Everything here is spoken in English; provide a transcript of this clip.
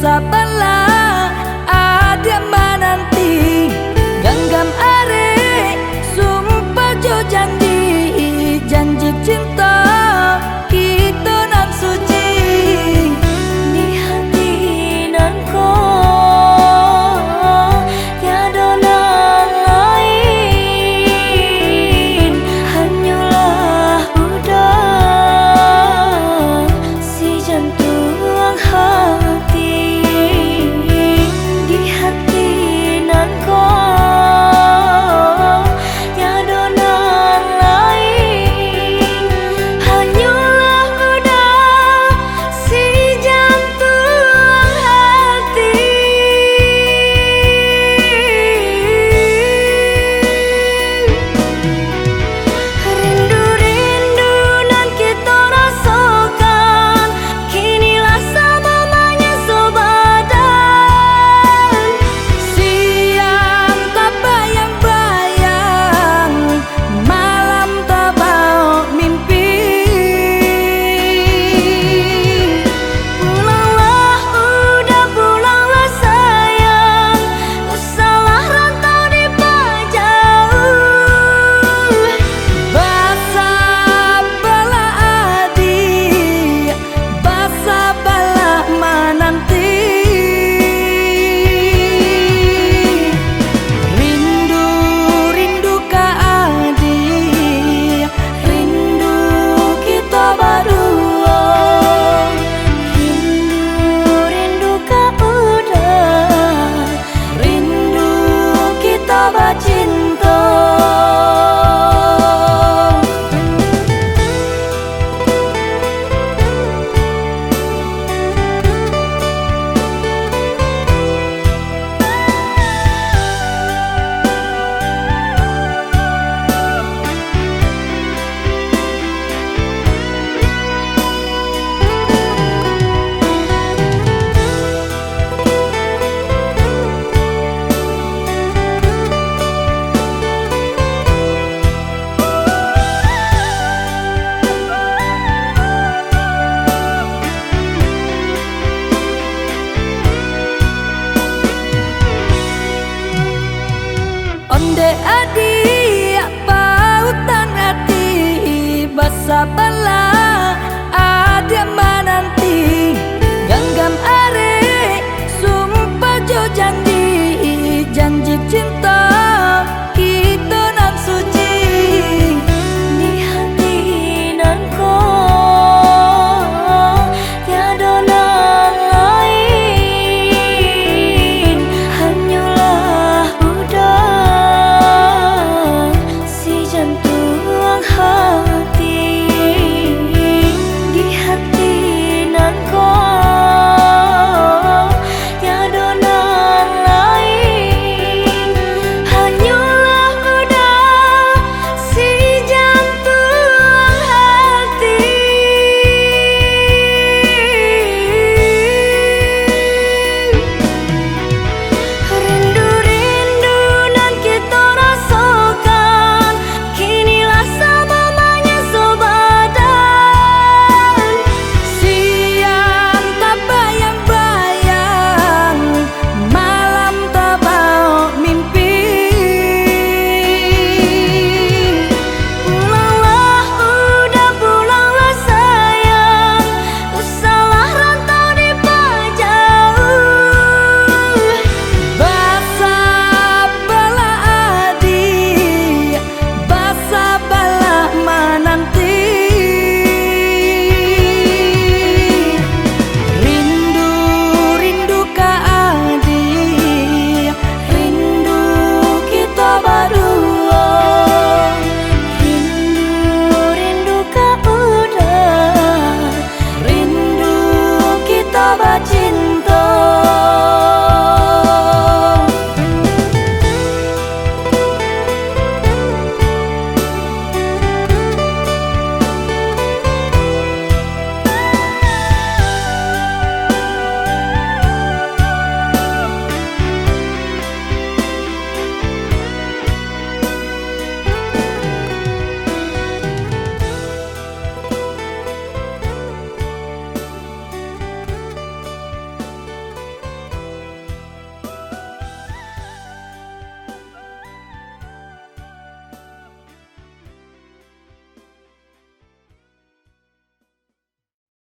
sabar